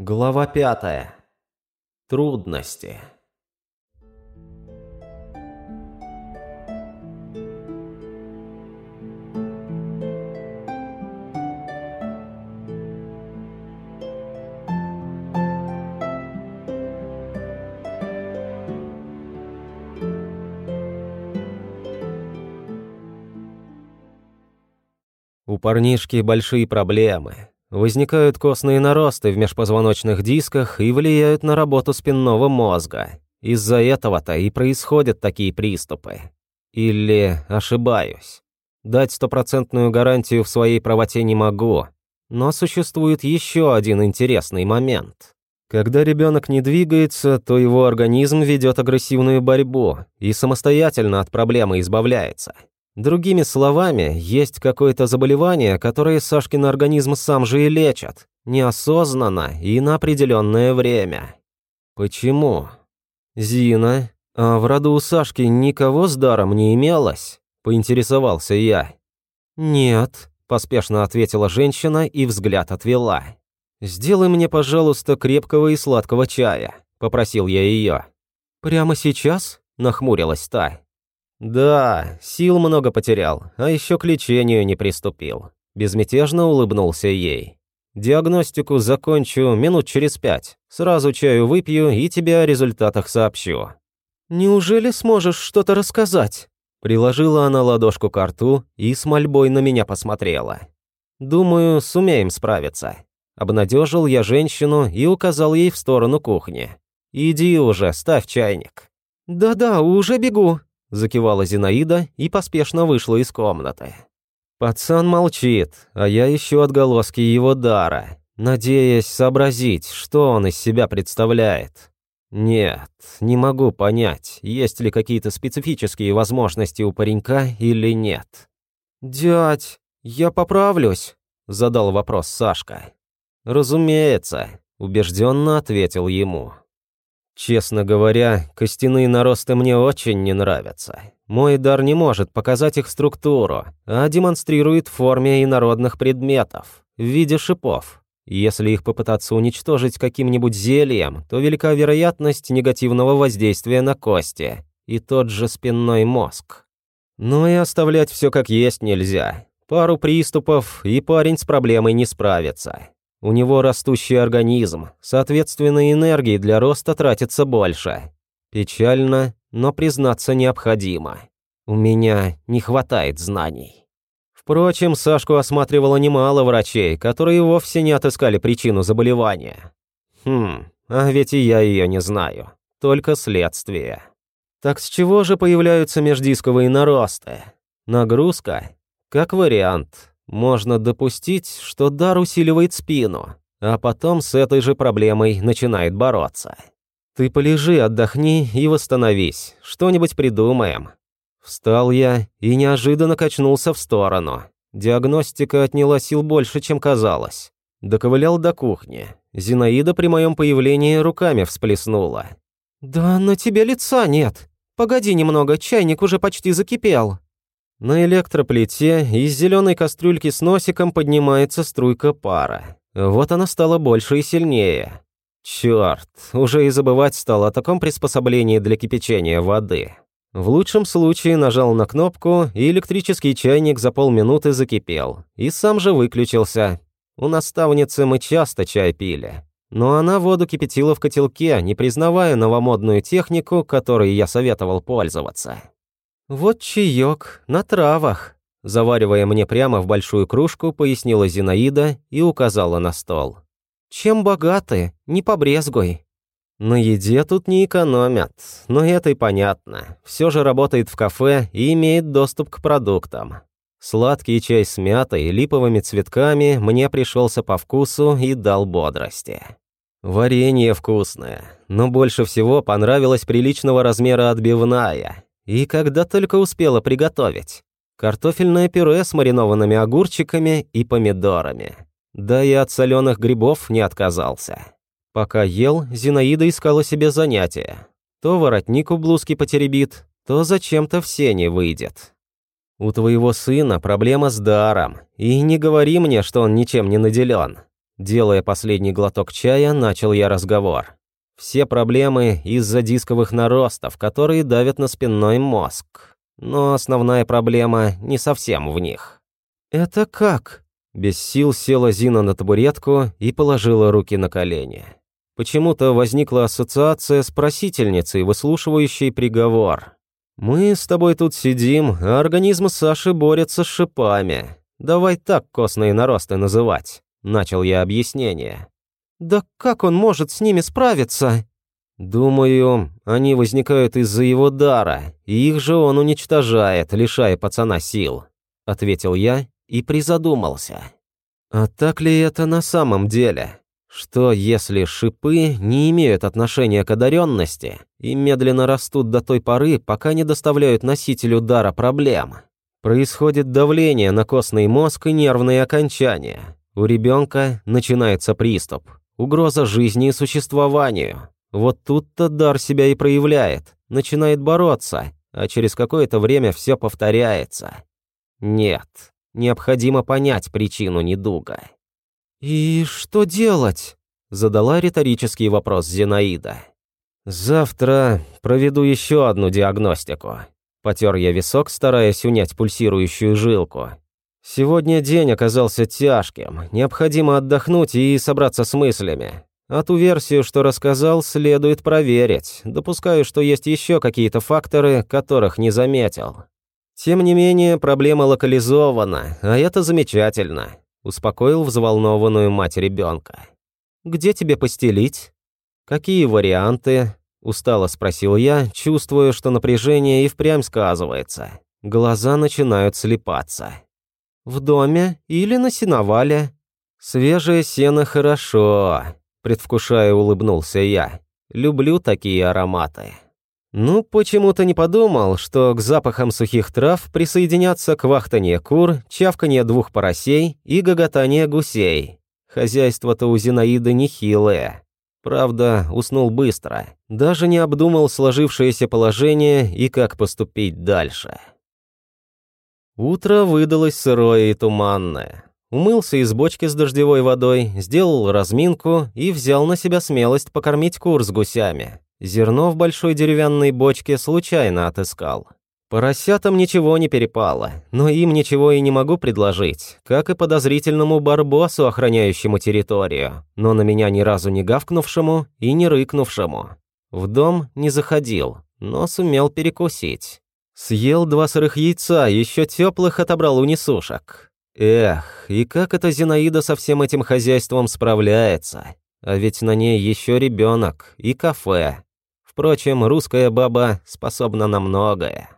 Глава пятая. Трудности. У парнишки большие проблемы. Возникают костные наросты в межпозвоночных дисках и влияют на работу спинного мозга. Из-за этого-то и происходят такие приступы. Или ошибаюсь. Дать стопроцентную гарантию в своей правоте не могу. Но существует еще один интересный момент. Когда ребенок не двигается, то его организм ведет агрессивную борьбу и самостоятельно от проблемы избавляется. Другими словами, есть какое-то заболевание, которое Сашкин организм сам же и лечит, неосознанно и на определенное время. Почему? Зина, а в роду у Сашки никого с даром не имелось? Поинтересовался я. Нет, поспешно ответила женщина и взгляд отвела. «Сделай мне, пожалуйста, крепкого и сладкого чая», — попросил я ее. «Прямо сейчас?» — нахмурилась та. «Да, сил много потерял, а еще к лечению не приступил». Безмятежно улыбнулся ей. «Диагностику закончу минут через пять. Сразу чаю выпью и тебе о результатах сообщу». «Неужели сможешь что-то рассказать?» Приложила она ладошку к рту и с мольбой на меня посмотрела. «Думаю, сумеем справиться». Обнадежил я женщину и указал ей в сторону кухни. «Иди уже, ставь чайник». «Да-да, уже бегу», Закивала Зинаида и поспешно вышла из комнаты. Пацан молчит, а я ищу отголоски его дара, надеясь сообразить, что он из себя представляет. Нет, не могу понять, есть ли какие-то специфические возможности у паренька или нет. «Дядь, я поправлюсь», — задал вопрос Сашка. «Разумеется», — убежденно ответил ему. Честно говоря, костяные наросты мне очень не нравятся. Мой дар не может показать их структуру, а демонстрирует в форме инородных предметов, в виде шипов. Если их попытаться уничтожить каким-нибудь зельем, то велика вероятность негативного воздействия на кости и тот же спинной мозг. Но и оставлять все как есть нельзя. Пару приступов, и парень с проблемой не справится. У него растущий организм, соответственно, энергии для роста тратится больше. Печально, но признаться необходимо. У меня не хватает знаний. Впрочем, Сашку осматривало немало врачей, которые вовсе не отыскали причину заболевания. Хм, а ведь и я ее не знаю. Только следствие. Так с чего же появляются междисковые наросты? Нагрузка? Как вариант. Можно допустить, что дар усиливает спину, а потом с этой же проблемой начинает бороться. Ты полежи, отдохни и восстановись, что-нибудь придумаем. Встал я и неожиданно качнулся в сторону. Диагностика отняла сил больше, чем казалось. Доковылял до кухни. Зинаида при моем появлении руками всплеснула. «Да на тебе лица нет. Погоди немного, чайник уже почти закипел». На электроплите из зеленой кастрюльки с носиком поднимается струйка пара. Вот она стала больше и сильнее. Черт, уже и забывать стал о таком приспособлении для кипячения воды. В лучшем случае нажал на кнопку, и электрический чайник за полминуты закипел, и сам же выключился. У наставницы мы часто чай пили. Но она воду кипятила в котелке, не признавая новомодную технику, которой я советовал пользоваться. «Вот чаек, на травах», – заваривая мне прямо в большую кружку, пояснила Зинаида и указала на стол. «Чем богаты, не побрезгуй». На еде тут не экономят, но это и понятно. Все же работает в кафе и имеет доступ к продуктам. Сладкий чай с мятой липовыми цветками мне пришелся по вкусу и дал бодрости. Варенье вкусное, но больше всего понравилась приличного размера отбивная, и когда только успела приготовить. Картофельное пюре с маринованными огурчиками и помидорами. Да и от соленых грибов не отказался. Пока ел, Зинаида искала себе занятия. То воротник у блузки потеребит, то зачем-то в сене выйдет. У твоего сына проблема с даром, и не говори мне, что он ничем не наделен. Делая последний глоток чая, начал я разговор. Все проблемы из-за дисковых наростов, которые давят на спинной мозг. Но основная проблема не совсем в них. «Это как?» Без сил села Зина на табуретку и положила руки на колени. Почему-то возникла ассоциация с просительницей, выслушивающей приговор. «Мы с тобой тут сидим, а организм Саши борется с шипами. Давай так костные наросты называть», — начал я объяснение. «Да как он может с ними справиться?» «Думаю, они возникают из-за его дара, и их же он уничтожает, лишая пацана сил», — ответил я и призадумался. «А так ли это на самом деле? Что, если шипы не имеют отношения к одаренности и медленно растут до той поры, пока не доставляют носителю дара проблем? Происходит давление на костный мозг и нервные окончания. У ребенка начинается приступ, угроза жизни и существованию. Вот тут-то дар себя и проявляет, начинает бороться, а через какое-то время все повторяется. Нет, необходимо понять причину недуга. «И что делать?» — задала риторический вопрос Зинаида. «Завтра проведу еще одну диагностику». Потер я висок, стараясь унять пульсирующую жилку. Сегодня день оказался тяжким, необходимо отдохнуть и собраться с мыслями. А ту версию, что рассказал, следует проверить. Допускаю, что есть еще какие-то факторы, которых не заметил. Тем не менее, проблема локализована, а это замечательно. Успокоил взволнованную мать ребенка. «Где тебе постелить?» «Какие варианты?» Устало спросил я, чувствуя, что напряжение и впрямь сказывается. Глаза начинают слепаться. «В доме или на сеновале?» «Свежее сено хорошо», — предвкушая улыбнулся я. «Люблю такие ароматы». Ну, почему-то не подумал, что к запахам сухих трав присоединятся квахтанье кур, чавканье двух поросей и гоготание гусей. Хозяйство-то у Зинаиды нехилое. Правда, уснул быстро. Даже не обдумал сложившееся положение и как поступить дальше. Утро выдалось сырое и туманное. Умылся из бочки с дождевой водой, сделал разминку и взял на себя смелость покормить кур с гусями. Зерно в большой деревянной бочке случайно отыскал. Поросятам ничего не перепало, но им ничего и не могу предложить, как и подозрительному барбосу, охраняющему территорию, но на меня ни разу не гавкнувшему и не рыкнувшему. В дом не заходил, но сумел перекусить. Съел два сырых яйца, еще теплых отобрал у несушек. Эх, и как эта Зинаида со всем этим хозяйством справляется? А ведь на ней еще ребенок и кафе. Впрочем, русская баба способна на многое.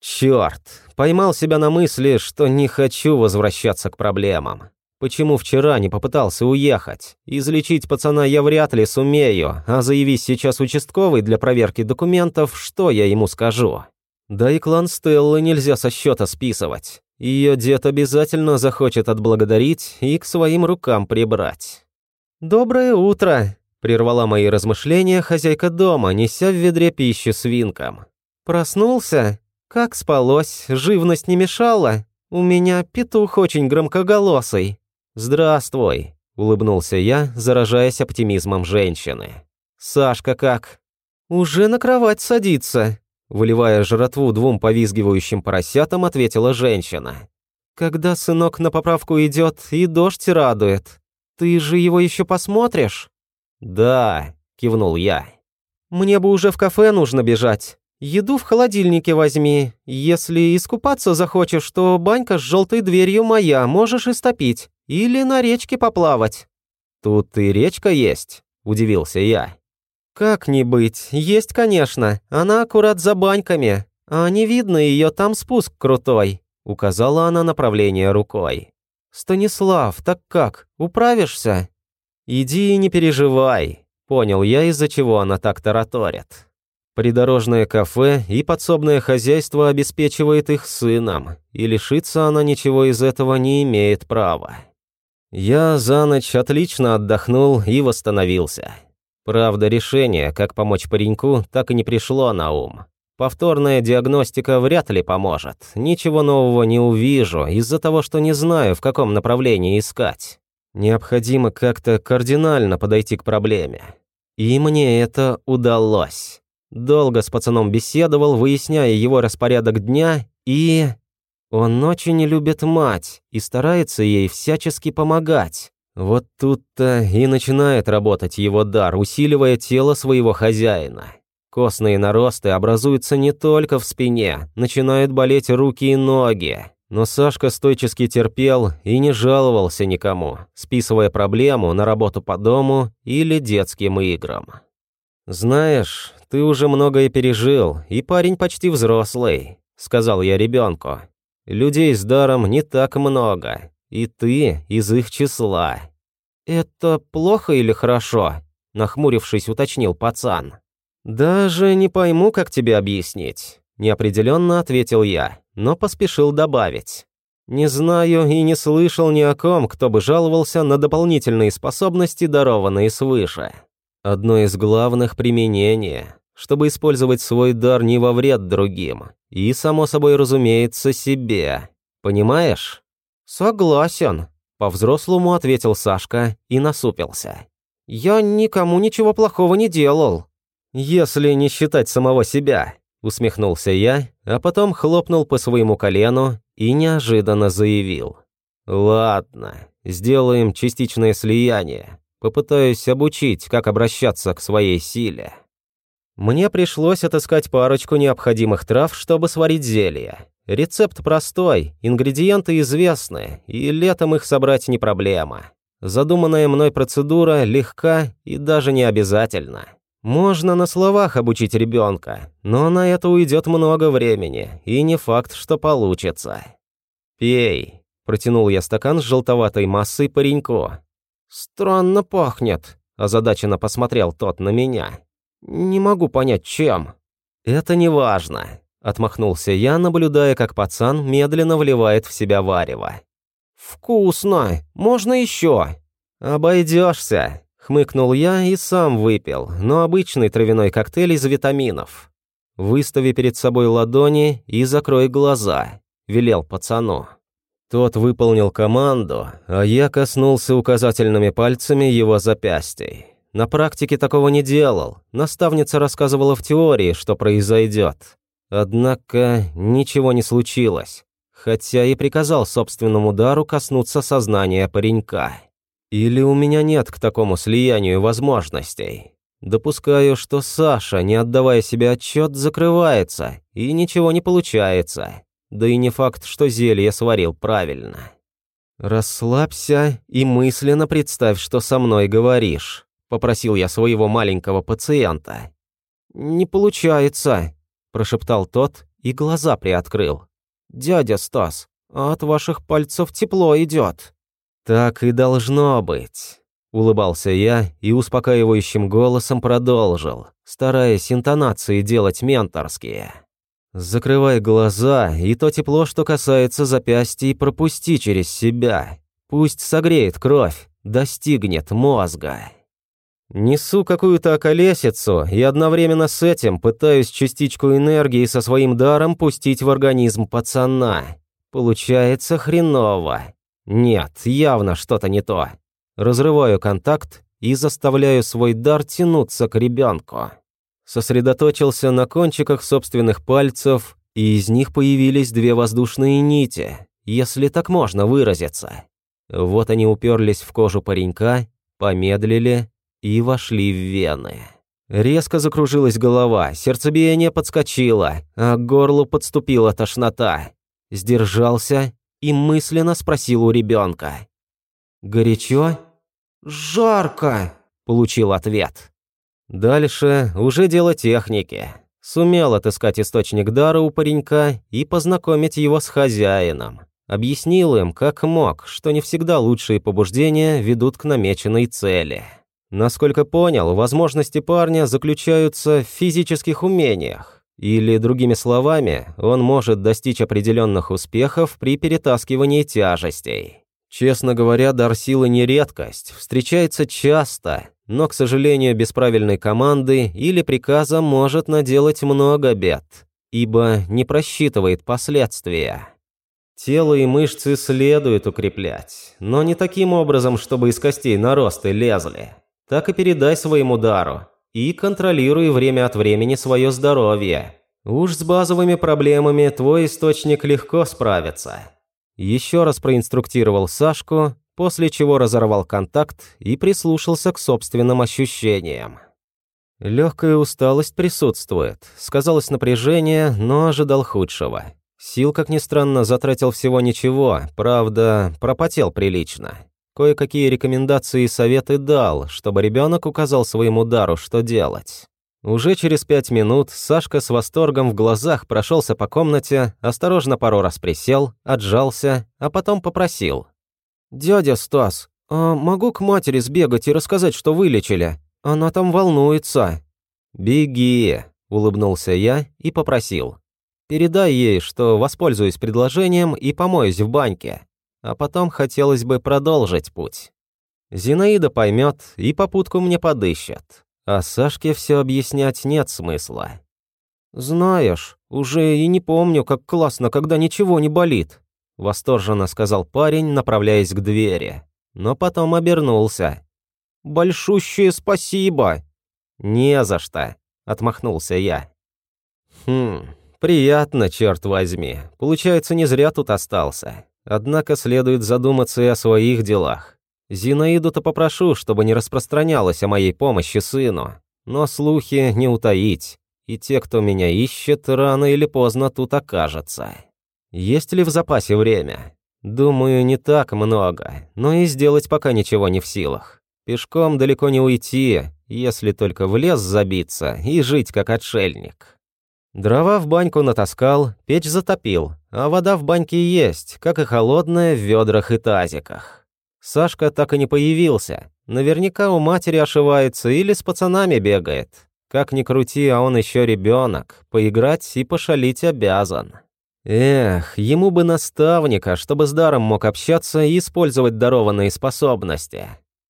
Черт, поймал себя на мысли, что не хочу возвращаться к проблемам. Почему вчера не попытался уехать? Излечить пацана я вряд ли сумею, а заявись сейчас участковый для проверки документов, что я ему скажу? Да и клан Стеллы нельзя со счета списывать. Ее дед обязательно захочет отблагодарить и к своим рукам прибрать. «Доброе утро!» – прервала мои размышления хозяйка дома, неся в ведре пищу свинкам. «Проснулся? Как спалось? Живность не мешала? У меня петух очень громкоголосый». «Здравствуй», – улыбнулся я, заражаясь оптимизмом женщины. «Сашка как?» «Уже на кровать садится», Выливая жратву двум повизгивающим поросятам, ответила женщина. «Когда сынок на поправку идет и дождь радует, ты же его еще посмотришь?» «Да», — кивнул я. «Мне бы уже в кафе нужно бежать. Еду в холодильнике возьми. Если искупаться захочешь, то банька с желтой дверью моя, можешь истопить. Или на речке поплавать». «Тут и речка есть», — удивился я. «Как не быть? Есть, конечно. Она аккурат за баньками. А не видно ее, там спуск крутой», — указала она направление рукой. «Станислав, так как, управишься?» «Иди и не переживай», — понял я, из-за чего она так тараторит. Придорожное кафе и подсобное хозяйство обеспечивает их сыном, и лишиться она ничего из этого не имеет права. Я за ночь отлично отдохнул и восстановился. Правда, решение, как помочь пареньку, так и не пришло на ум. Повторная диагностика вряд ли поможет. Ничего нового не увижу из-за того, что не знаю, в каком направлении искать. Необходимо как-то кардинально подойти к проблеме. И мне это удалось. Долго с пацаном беседовал, выясняя его распорядок дня, и... Он очень любит мать и старается ей всячески помогать. Вот тут-то и начинает работать его дар, усиливая тело своего хозяина. Костные наросты образуются не только в спине, начинают болеть руки и ноги. Но Сашка стойчески терпел и не жаловался никому, списывая проблему на работу по дому или детским играм. «Знаешь, ты уже многое пережил, и парень почти взрослый», — сказал я ребенку. «Людей с даром не так много, и ты из их числа». «Это плохо или хорошо?» — нахмурившись, уточнил пацан. «Даже не пойму, как тебе объяснить», — неопределенно ответил я, но поспешил добавить. «Не знаю и не слышал ни о ком, кто бы жаловался на дополнительные способности, дарованные свыше. Одно из главных применений, чтобы использовать свой дар не во вред другим, и, само собой разумеется, себе. Понимаешь?» «Согласен», — по-взрослому ответил Сашка и насупился. «Я никому ничего плохого не делал». «Если не считать самого себя», — усмехнулся я, а потом хлопнул по своему колену и неожиданно заявил. «Ладно, сделаем частичное слияние. Попытаюсь обучить, как обращаться к своей силе». Мне пришлось отыскать парочку необходимых трав, чтобы сварить зелье. Рецепт простой, ингредиенты известны, и летом их собрать не проблема. Задуманная мной процедура легка и даже не обязательна. Можно на словах обучить ребенка, но на это уйдет много времени, и не факт, что получится. «Пей», – протянул я стакан с желтоватой массой пареньку. «Странно пахнет», – озадаченно посмотрел тот на меня. «Не могу понять, чем». «Это не важно», – отмахнулся я, наблюдая, как пацан медленно вливает в себя варево. «Вкусно! Можно еще?» «Обойдешься», Хмыкнул я и сам выпил, но обычный травяной коктейль из витаминов. «Выстави перед собой ладони и закрой глаза», – велел пацану. Тот выполнил команду, а я коснулся указательными пальцами его запястий. На практике такого не делал, наставница рассказывала в теории, что произойдет. Однако ничего не случилось, хотя и приказал собственному дару коснуться сознания паренька. Или у меня нет к такому слиянию возможностей? Допускаю, что Саша, не отдавая себе отчет, закрывается, и ничего не получается. Да и не факт, что зелье сварил правильно. «Расслабься и мысленно представь, что со мной говоришь», — попросил я своего маленького пациента. «Не получается», — прошептал тот и глаза приоткрыл. «Дядя Стас, от ваших пальцев тепло идет». «Так и должно быть», — улыбался я и успокаивающим голосом продолжил, стараясь интонации делать менторские. «Закрывай глаза, и то тепло, что касается запястья, пропусти через себя. Пусть согреет кровь, достигнет мозга». Несу какую-то околесицу и одновременно с этим пытаюсь частичку энергии со своим даром пустить в организм пацана. Получается хреново. Нет, явно что-то не то. Разрываю контакт и заставляю свой дар тянуться к ребенку. Сосредоточился на кончиках собственных пальцев, и из них появились две воздушные нити, если так можно выразиться. Вот они уперлись в кожу паренька, помедлили и вошли в вены. Резко закружилась голова, сердцебиение подскочило, а к горлу подступила тошнота. Сдержался и мысленно спросил у ребенка. «Горячо?» «Жарко!» – получил ответ. Дальше уже дело техники. Сумел отыскать источник дара у паренька и познакомить его с хозяином. Объяснил им, как мог, что не всегда лучшие побуждения ведут к намеченной цели. Насколько понял, возможности парня заключаются в физических умениях. Или, другими словами, он может достичь определенных успехов при перетаскивании тяжестей. Честно говоря, дар силы не редкость, встречается часто, но, к сожалению, без правильной команды или приказа может наделать много бед, ибо не просчитывает последствия. Тело и мышцы следует укреплять, но не таким образом, чтобы из костей наросты лезли. Так и передай своему дару. И контролируй время от времени свое здоровье. Уж с базовыми проблемами твой источник легко справится. Еще раз проинструктировал Сашку, после чего разорвал контакт и прислушался к собственным ощущениям. Легкая усталость присутствует, сказалось напряжение, но ожидал худшего. Сил, как ни странно, затратил всего ничего, правда, пропотел прилично. Кое-какие рекомендации и советы дал, чтобы ребенок указал своему дару, что делать. Уже через пять минут Сашка с восторгом в глазах прошелся по комнате, осторожно пару раз присел, отжался, а потом попросил. «Дядя Стас, а могу к матери сбегать и рассказать, что вылечили? Она там волнуется». «Беги», — улыбнулся я и попросил. «Передай ей, что воспользуюсь предложением и помоюсь в баньке. А потом хотелось бы продолжить путь. Зинаида поймет и попутку мне подыщет. А Сашке все объяснять нет смысла. «Знаешь, уже и не помню, как классно, когда ничего не болит», восторженно сказал парень, направляясь к двери. Но потом обернулся. «Большущее спасибо!» «Не за что», — отмахнулся я. «Хм, приятно, черт возьми. Получается, не зря тут остался. Однако следует задуматься и о своих делах. Зинаиду-то попрошу, чтобы не распространялась о моей помощи сыну. Но слухи не утаить, и те, кто меня ищет, рано или поздно тут окажется. Есть ли в запасе время? Думаю, не так много, но и сделать пока ничего не в силах. Пешком далеко не уйти, если только в лес забиться и жить как отшельник. Дрова в баньку натаскал, печь затопил, а вода в баньке есть, как и холодная в ведрах и тазиках. Сашка так и не появился. Наверняка у матери ошивается или с пацанами бегает. Как ни крути, а он еще ребенок. Поиграть и пошалить обязан. Эх, ему бы наставника, чтобы с даром мог общаться и использовать дарованные способности.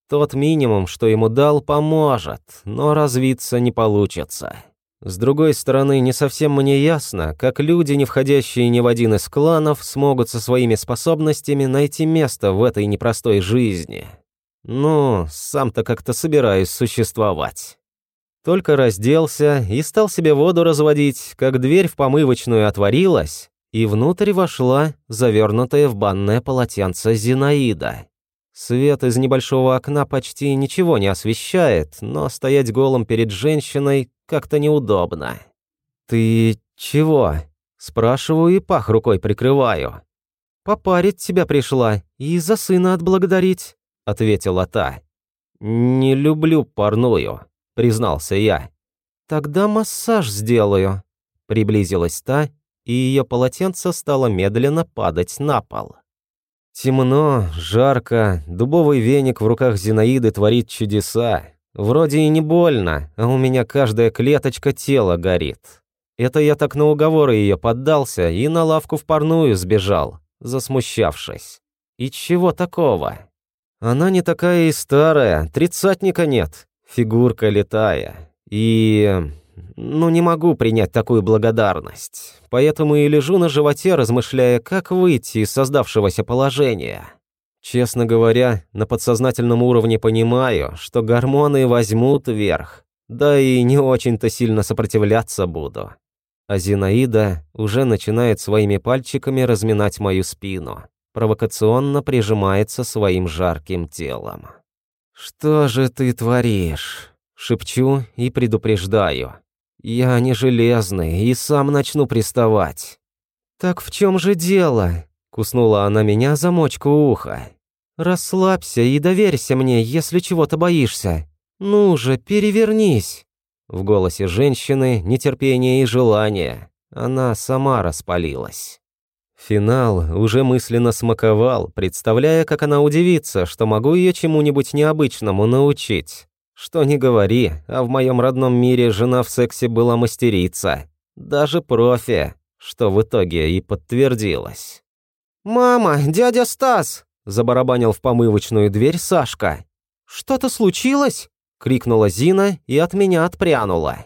Тот минимум, что ему дал, поможет, но развиться не получится. С другой стороны, не совсем мне ясно, как люди, не входящие ни в один из кланов, смогут со своими способностями найти место в этой непростой жизни. Ну, сам-то как-то собираюсь существовать. Только разделся и стал себе воду разводить, как дверь в помывочную отворилась, и внутрь вошла завернутая в банное полотенце Зинаида. Свет из небольшого окна почти ничего не освещает, но стоять голым перед женщиной как-то неудобно. «Ты чего?» Спрашиваю и пах рукой прикрываю. «Попарить тебя пришла и за сына отблагодарить», — ответила та. «Не люблю парную», — признался я. «Тогда массаж сделаю», — приблизилась та, и ее полотенце стало медленно падать на пол. Темно, жарко, дубовый веник в руках Зинаиды творит чудеса. Вроде и не больно, а у меня каждая клеточка тела горит. Это я так на уговоры ее поддался и на лавку в парную сбежал, засмущавшись. И чего такого? Она не такая и старая, тридцатника нет, фигурка летая. И ну, не могу принять такую благодарность. Поэтому и лежу на животе, размышляя, как выйти из создавшегося положения. Честно говоря, на подсознательном уровне понимаю, что гормоны возьмут верх. Да и не очень-то сильно сопротивляться буду. А Зинаида уже начинает своими пальчиками разминать мою спину. Провокационно прижимается своим жарким телом. «Что же ты творишь?» Шепчу и предупреждаю. «Я не железный и сам начну приставать». «Так в чем же дело?» Куснула она меня за мочку уха. «Расслабься и доверься мне, если чего-то боишься. Ну же, перевернись». В голосе женщины нетерпение и желание. Она сама распалилась. Финал уже мысленно смаковал, представляя, как она удивится, что могу ее чему-нибудь необычному научить. Что не говори, а в моем родном мире жена в сексе была мастерица. Даже профи, что в итоге и подтвердилось. «Мама, дядя Стас!» – забарабанил в помывочную дверь Сашка. «Что-то случилось?» – крикнула Зина и от меня отпрянула.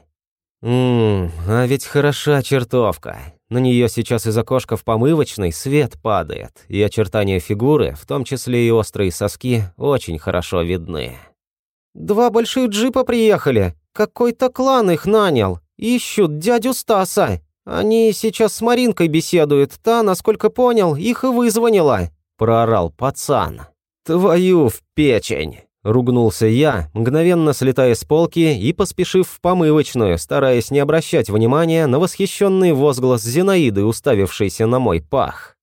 «Ммм, а ведь хороша чертовка. На нее сейчас из окошка в помывочной свет падает, и очертания фигуры, в том числе и острые соски, очень хорошо видны. «Два больших джипа приехали. Какой-то клан их нанял. Ищут дядю Стаса. Они сейчас с Маринкой беседуют. Та, насколько понял, их и вызвонила», – проорал пацан. «Твою в печень!» – ругнулся я, мгновенно слетая с полки и поспешив в помывочную, стараясь не обращать внимания на восхищенный возглас Зинаиды, уставившейся на мой пах.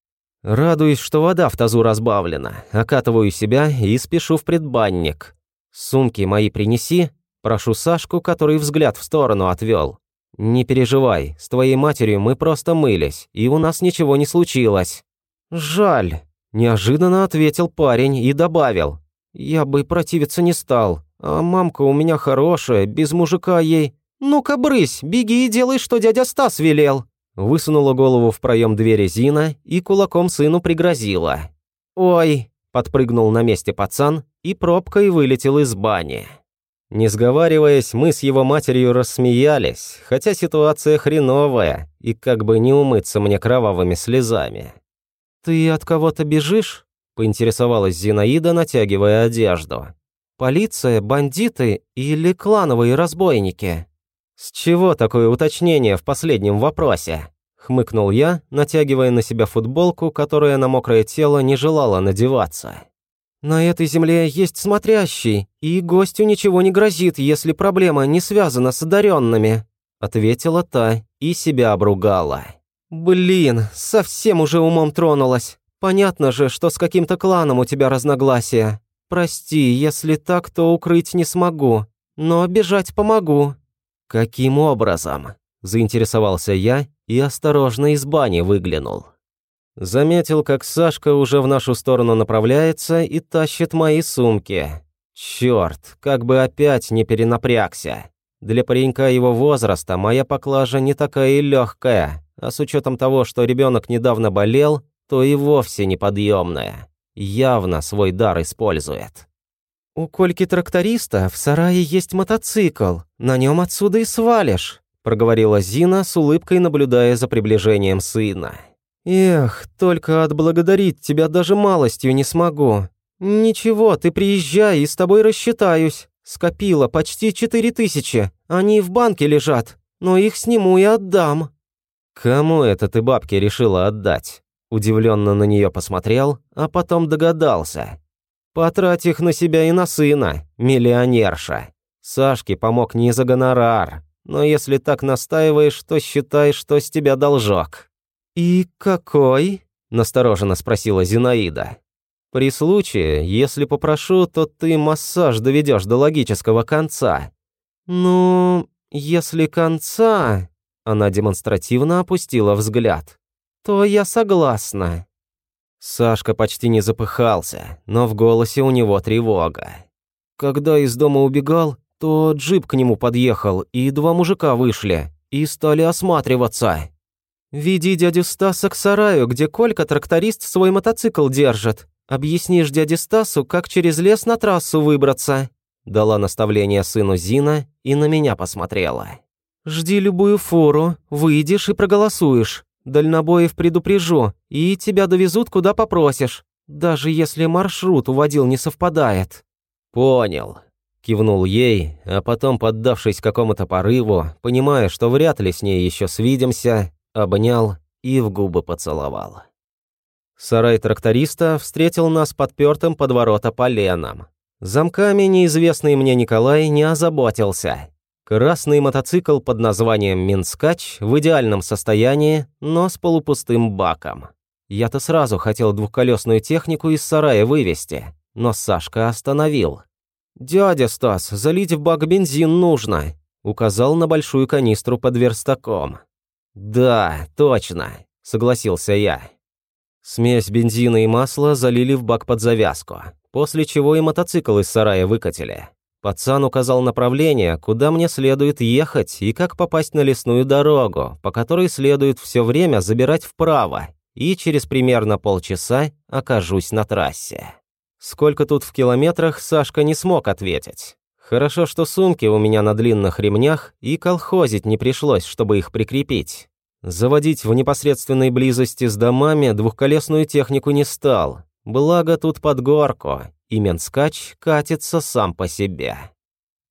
Радуюсь, что вода в тазу разбавлена, окатываю себя и спешу в предбанник. «Сумки мои принеси», прошу Сашку, который взгляд в сторону отвел. «Не переживай, с твоей матерью мы просто мылись, и у нас ничего не случилось». «Жаль», – неожиданно ответил парень и добавил. «Я бы противиться не стал, а мамка у меня хорошая, без мужика ей...» «Ну-ка, брысь, беги и делай, что дядя Стас велел!» Высунула голову в проем двери Зина и кулаком сыну пригрозила. «Ой!» – подпрыгнул на месте пацан и пробкой вылетел из бани. Не сговариваясь, мы с его матерью рассмеялись, хотя ситуация хреновая, и как бы не умыться мне кровавыми слезами. «Ты от кого-то бежишь?» – поинтересовалась Зинаида, натягивая одежду. «Полиция, бандиты или клановые разбойники?» «С чего такое уточнение в последнем вопросе?» – хмыкнул я, натягивая на себя футболку, которая на мокрое тело не желала надеваться. «На этой земле есть смотрящий, и гостю ничего не грозит, если проблема не связана с одаренными», ответила та и себя обругала. «Блин, совсем уже умом тронулась. Понятно же, что с каким-то кланом у тебя разногласия. Прости, если так, то укрыть не смогу, но бежать помогу». «Каким образом?» – заинтересовался я и осторожно из бани выглянул. Заметил, как Сашка уже в нашу сторону направляется и тащит мои сумки. Черт, как бы опять не перенапрягся. Для паренька его возраста моя поклажа не такая и легкая, а с учетом того, что ребенок недавно болел, то и вовсе неподъемная. Явно свой дар использует. «У Кольки тракториста в сарае есть мотоцикл, на нем отсюда и свалишь», проговорила Зина с улыбкой, наблюдая за приближением сына. «Эх, только отблагодарить тебя даже малостью не смогу. Ничего, ты приезжай и с тобой рассчитаюсь. Скопила почти четыре тысячи, они в банке лежат, но их сниму и отдам». «Кому это ты бабки решила отдать?» Удивленно на нее посмотрел, а потом догадался. «Потрать их на себя и на сына, миллионерша. Сашке помог не за гонорар, но если так настаиваешь, то считай, что с тебя должок». «И какой?» – настороженно спросила Зинаида. «При случае, если попрошу, то ты массаж доведешь до логического конца». «Ну, если конца...» – она демонстративно опустила взгляд. «То я согласна». Сашка почти не запыхался, но в голосе у него тревога. Когда из дома убегал, то джип к нему подъехал, и два мужика вышли, и стали осматриваться. «Веди дядю Стаса к сараю, где Колька, тракторист, свой мотоцикл держит. Объяснишь дяде Стасу, как через лес на трассу выбраться», дала наставление сыну Зина и на меня посмотрела. «Жди любую фуру, выйдешь и проголосуешь. Дальнобоев предупрежу, и тебя довезут, куда попросишь, даже если маршрут у водил не совпадает». «Понял», – кивнул ей, а потом, поддавшись какому-то порыву, понимая, что вряд ли с ней еще свидимся, обнял и в губы поцеловал. Сарай тракториста встретил нас подпертым под ворота поленом. Замками неизвестный мне Николай не озаботился. Красный мотоцикл под названием «Минскач» в идеальном состоянии, но с полупустым баком. Я-то сразу хотел двухколесную технику из сарая вывести, но Сашка остановил. «Дядя Стас, залить в бак бензин нужно», указал на большую канистру под верстаком. «Да, точно», — согласился я. Смесь бензина и масла залили в бак под завязку, после чего и мотоцикл из сарая выкатили. Пацан указал направление, куда мне следует ехать и как попасть на лесную дорогу, по которой следует все время забирать вправо, и через примерно полчаса окажусь на трассе. Сколько тут в километрах, Сашка не смог ответить. Хорошо, что сумки у меня на длинных ремнях, и колхозить не пришлось, чтобы их прикрепить. Заводить в непосредственной близости с домами двухколесную технику не стал. Благо тут под горку, и Менскач катится сам по себе.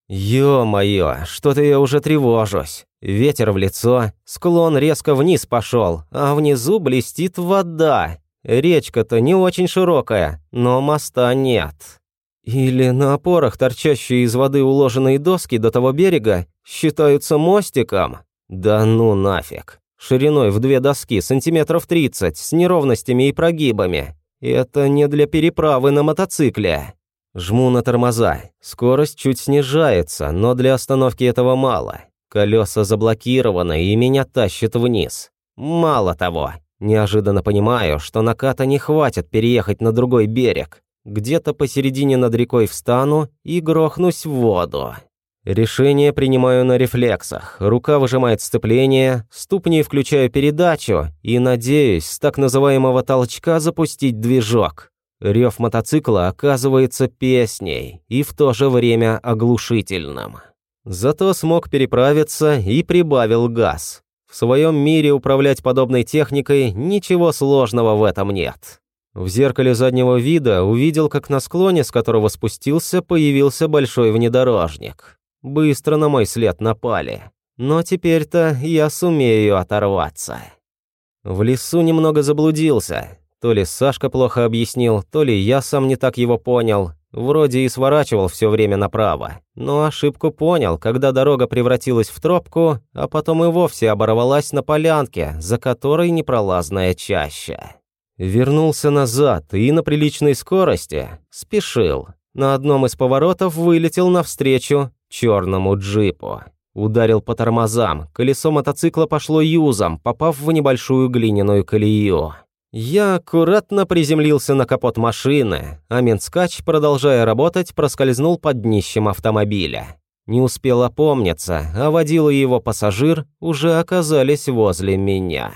Ё-моё, что-то я уже тревожусь. Ветер в лицо, склон резко вниз пошел, а внизу блестит вода. Речка-то не очень широкая, но моста нет. Или на опорах, торчащие из воды уложенные доски до того берега, считаются мостиком? Да ну нафиг. Шириной в две доски, сантиметров 30, с неровностями и прогибами. Это не для переправы на мотоцикле. Жму на тормоза. Скорость чуть снижается, но для остановки этого мало. Колеса заблокированы и меня тащит вниз. Мало того, неожиданно понимаю, что наката не хватит переехать на другой берег. Где-то посередине над рекой встану и грохнусь в воду. Решение принимаю на рефлексах. Рука выжимает сцепление, ступни включаю передачу и надеюсь с так называемого толчка запустить движок. Рев мотоцикла оказывается песней и в то же время оглушительным. Зато смог переправиться и прибавил газ. В своем мире управлять подобной техникой ничего сложного в этом нет. В зеркале заднего вида увидел, как на склоне, с которого спустился, появился большой внедорожник. Быстро на мой след напали. Но теперь-то я сумею оторваться. В лесу немного заблудился. То ли Сашка плохо объяснил, то ли я сам не так его понял. Вроде и сворачивал все время направо. Но ошибку понял, когда дорога превратилась в тропку, а потом и вовсе оборвалась на полянке, за которой непролазная чаща. Вернулся назад и на приличной скорости спешил. На одном из поворотов вылетел навстречу черному джипу. Ударил по тормозам, колесо мотоцикла пошло юзом, попав в небольшую глиняную колею. Я аккуратно приземлился на капот машины, а Минскач, продолжая работать, проскользнул под днищем автомобиля. Не успел опомниться, а водила и его пассажир уже оказались возле меня.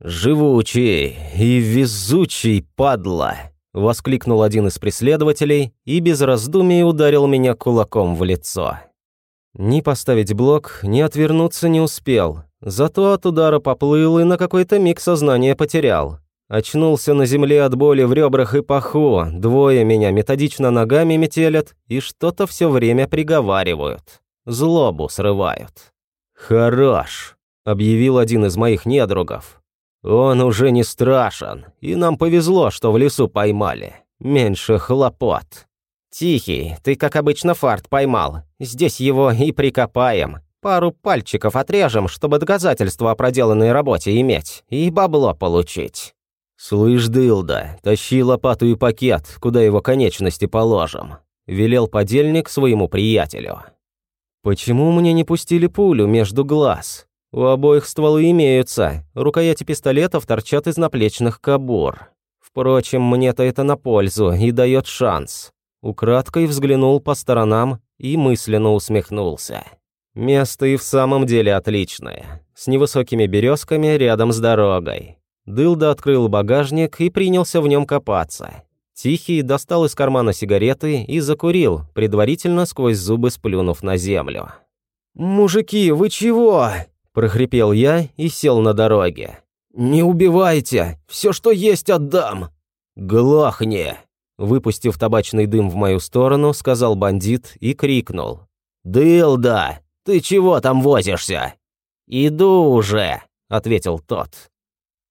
«Живучий и везучий, падла!» Воскликнул один из преследователей и без раздумий ударил меня кулаком в лицо. Ни поставить блок, ни отвернуться не успел. Зато от удара поплыл и на какой-то миг сознание потерял. Очнулся на земле от боли в ребрах и паху, двое меня методично ногами метелят и что-то все время приговаривают. Злобу срывают. «Хорош», — объявил один из моих недругов. Он уже не страшен, и нам повезло, что в лесу поймали. Меньше хлопот. Тихий, ты как обычно фарт поймал. Здесь его и прикопаем. Пару пальчиков отрежем, чтобы доказательства о проделанной работе иметь и бабло получить. «Слышь, Дылда, тащи лопату и пакет, куда его конечности положим», – велел подельник своему приятелю. «Почему мне не пустили пулю между глаз? У обоих стволы имеются, рукояти пистолетов торчат из наплечных кобур. Впрочем, мне-то это на пользу и дает шанс. Украдкой взглянул по сторонам и мысленно усмехнулся. Место и в самом деле отличное, с невысокими березками рядом с дорогой. Дылда открыл багажник и принялся в нем копаться. Тихий достал из кармана сигареты и закурил, предварительно сквозь зубы сплюнув на землю. «Мужики, вы чего?» Прохрипел я и сел на дороге. «Не убивайте! Все, что есть, отдам!» «Глохни!» Выпустив табачный дым в мою сторону, сказал бандит и крикнул. «Дылда, ты чего там возишься?» «Иду уже», — ответил тот.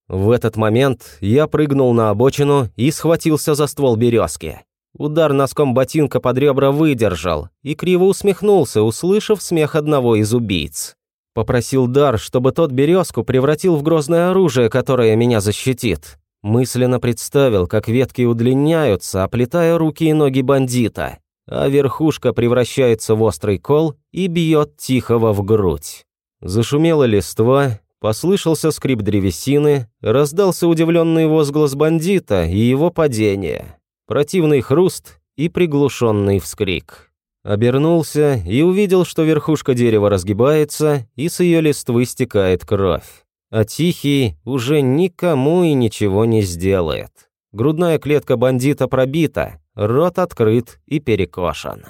В этот момент я прыгнул на обочину и схватился за ствол березки. Удар носком ботинка под ребра выдержал и криво усмехнулся, услышав смех одного из убийц. Попросил дар, чтобы тот березку превратил в грозное оружие, которое меня защитит. Мысленно представил, как ветки удлиняются, оплетая руки и ноги бандита, а верхушка превращается в острый кол и бьет Тихого в грудь. Зашумела листва, послышался скрип древесины, раздался удивленный возглас бандита и его падение, противный хруст и приглушенный вскрик. Обернулся и увидел, что верхушка дерева разгибается, и с ее листвы стекает кровь. А Тихий уже никому и ничего не сделает. Грудная клетка бандита пробита, рот открыт и перекошен.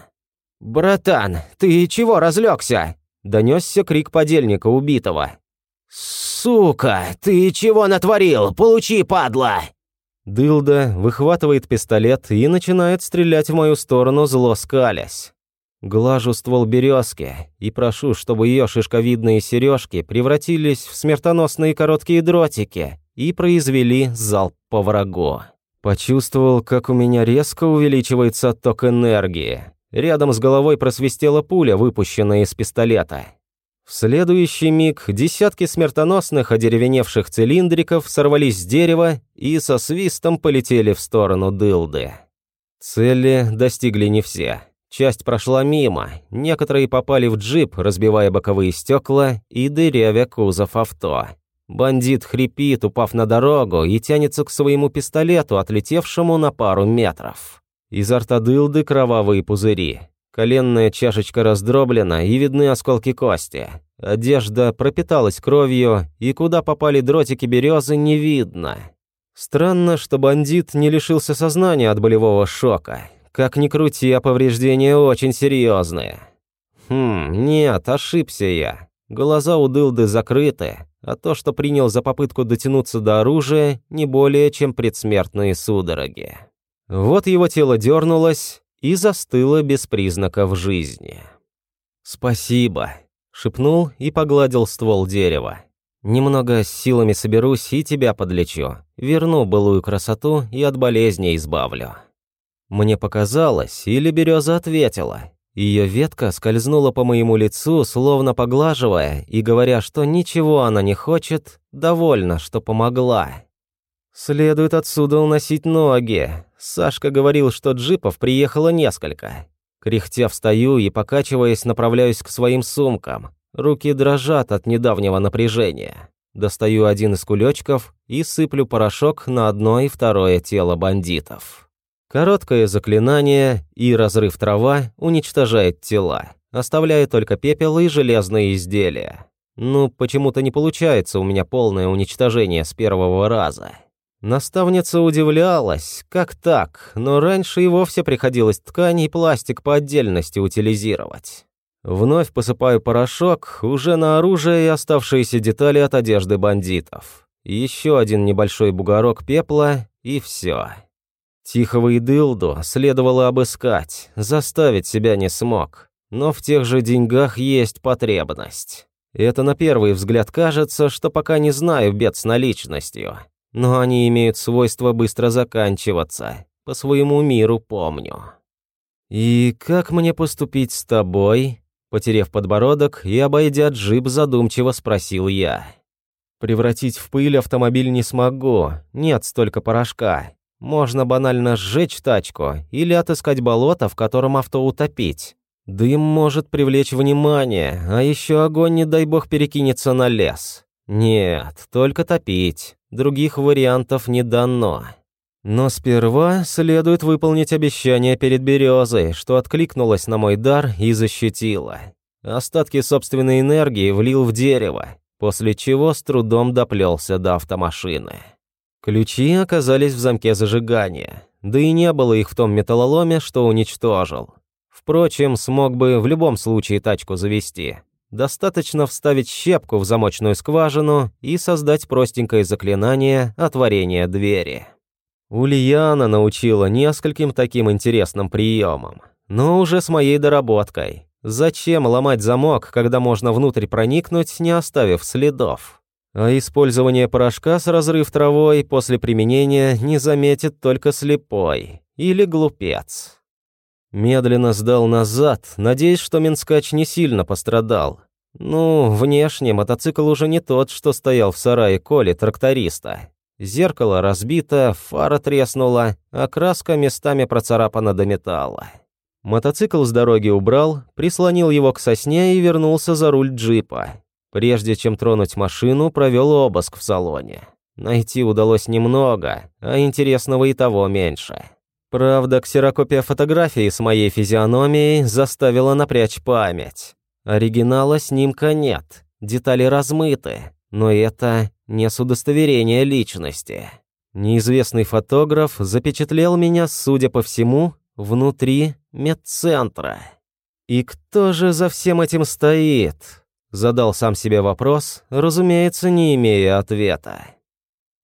«Братан, ты чего разлегся?» – донесся крик подельника убитого. «Сука, ты чего натворил? Получи, падла!» Дылда выхватывает пистолет и начинает стрелять в мою сторону, зло скалясь. Глажу ствол березки и прошу, чтобы ее шишковидные сережки превратились в смертоносные короткие дротики и произвели залп по врагу. Почувствовал, как у меня резко увеличивается отток энергии. Рядом с головой просвистела пуля, выпущенная из пистолета. В следующий миг десятки смертоносных одеревеневших цилиндриков сорвались с дерева и со свистом полетели в сторону дылды. Цели достигли не все. Часть прошла мимо, некоторые попали в джип, разбивая боковые стекла и дырявя кузов авто. Бандит хрипит, упав на дорогу, и тянется к своему пистолету, отлетевшему на пару метров. Изо рта дылды кровавые пузыри. Коленная чашечка раздроблена, и видны осколки кости. Одежда пропиталась кровью, и куда попали дротики березы, не видно. Странно, что бандит не лишился сознания от болевого шока. Как ни крути, а повреждения очень серьезные. Хм, нет, ошибся я. Глаза у дылды закрыты, а то, что принял за попытку дотянуться до оружия, не более чем предсмертные судороги. Вот его тело дернулось и застыло без признаков жизни. «Спасибо», — шепнул и погладил ствол дерева. «Немного силами соберусь и тебя подлечу. Верну былую красоту и от болезни избавлю». Мне показалось, или береза ответила. Ее ветка скользнула по моему лицу, словно поглаживая, и говоря, что ничего она не хочет, довольна, что помогла. «Следует отсюда уносить ноги. Сашка говорил, что джипов приехало несколько. Кряхтя встаю и, покачиваясь, направляюсь к своим сумкам. Руки дрожат от недавнего напряжения. Достаю один из кулечков и сыплю порошок на одно и второе тело бандитов. Короткое заклинание и разрыв трава уничтожает тела, оставляя только пепел и железные изделия. Ну, почему-то не получается у меня полное уничтожение с первого раза. Наставница удивлялась, как так, но раньше и вовсе приходилось ткань и пластик по отдельности утилизировать. Вновь посыпаю порошок уже на оружие и оставшиеся детали от одежды бандитов. Еще один небольшой бугорок пепла, и все. Тихого и дылду следовало обыскать, заставить себя не смог. Но в тех же деньгах есть потребность. Это на первый взгляд кажется, что пока не знаю бед с наличностью. Но они имеют свойство быстро заканчиваться. По своему миру помню. «И как мне поступить с тобой?» Потерев подбородок и обойдя джип, задумчиво спросил я. «Превратить в пыль автомобиль не смогу, нет столько порошка. Можно банально сжечь тачку или отыскать болото, в котором авто утопить. Дым может привлечь внимание, а еще огонь, не дай бог, перекинется на лес. Нет, только топить. Других вариантов не дано. Но сперва следует выполнить обещание перед березой, что откликнулось на мой дар и защитило. Остатки собственной энергии влил в дерево, после чего с трудом доплелся до автомашины. Ключи оказались в замке зажигания, да и не было их в том металлоломе, что уничтожил. Впрочем, смог бы в любом случае тачку завести. Достаточно вставить щепку в замочную скважину и создать простенькое заклинание отворения двери. Ульяна научила нескольким таким интересным приемам, но уже с моей доработкой. Зачем ломать замок, когда можно внутрь проникнуть, не оставив следов? А использование порошка с разрыв травой после применения не заметит только слепой или глупец. Медленно сдал назад, надеясь, что Минскач не сильно пострадал. Ну, внешне мотоцикл уже не тот, что стоял в сарае Коли, тракториста. Зеркало разбито, фара треснула, а краска местами процарапана до металла. Мотоцикл с дороги убрал, прислонил его к сосне и вернулся за руль джипа. Прежде чем тронуть машину, провел обыск в салоне. Найти удалось немного, а интересного и того меньше. Правда, ксерокопия фотографии с моей физиономией заставила напрячь память. Оригинала снимка нет, детали размыты, но это не с удостоверения личности. Неизвестный фотограф запечатлел меня, судя по всему, внутри медцентра. И кто же за всем этим стоит? Задал сам себе вопрос, разумеется, не имея ответа.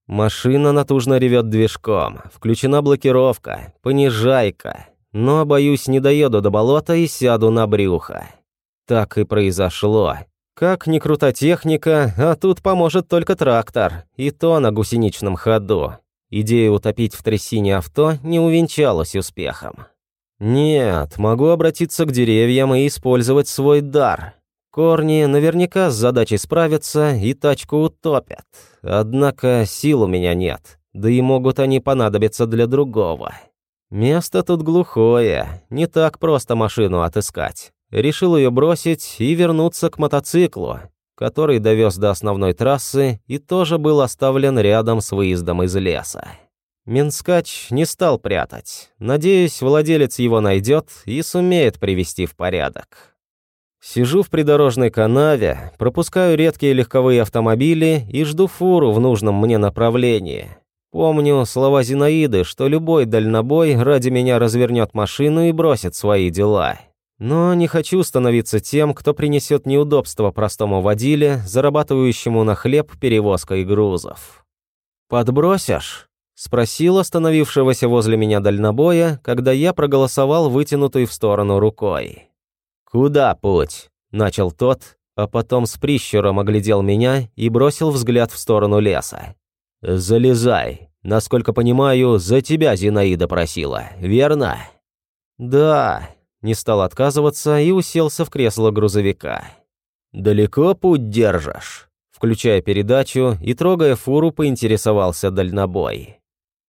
Машина натужно ревет движком, включена блокировка, понижайка. Но, боюсь, не доеду до болота и сяду на брюхо. Так и произошло. Как ни крута техника, а тут поможет только трактор, и то на гусеничном ходу. Идея утопить в трясине авто не увенчалась успехом. Нет, могу обратиться к деревьям и использовать свой дар. Корни наверняка с задачей справятся и тачку утопят. Однако сил у меня нет, да и могут они понадобиться для другого. Место тут глухое, не так просто машину отыскать. Решил ее бросить и вернуться к мотоциклу, который довез до основной трассы и тоже был оставлен рядом с выездом из леса. Минскач не стал прятать. Надеюсь, владелец его найдет и сумеет привести в порядок. Сижу в придорожной канаве, пропускаю редкие легковые автомобили и жду фуру в нужном мне направлении. Помню слова Зинаиды, что любой дальнобой ради меня развернет машину и бросит свои дела. Но не хочу становиться тем, кто принесет неудобства простому водиле, зарабатывающему на хлеб перевозкой грузов. «Подбросишь?» — спросил остановившегося возле меня дальнобоя, когда я проголосовал вытянутой в сторону рукой. «Куда путь?» — начал тот, а потом с прищуром оглядел меня и бросил взгляд в сторону леса. «Залезай. Насколько понимаю, за тебя Зинаида просила, верно?» «Да», — не стал отказываться и уселся в кресло грузовика. «Далеко путь держишь?» Включая передачу и трогая фуру, поинтересовался дальнобой.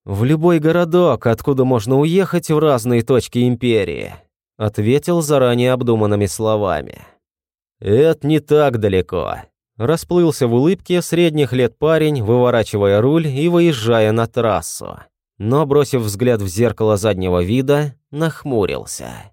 «В любой городок, откуда можно уехать в разные точки империи», Ответил заранее обдуманными словами. «Это не так далеко». Расплылся в улыбке средних лет парень, выворачивая руль и выезжая на трассу. Но, бросив взгляд в зеркало заднего вида, нахмурился.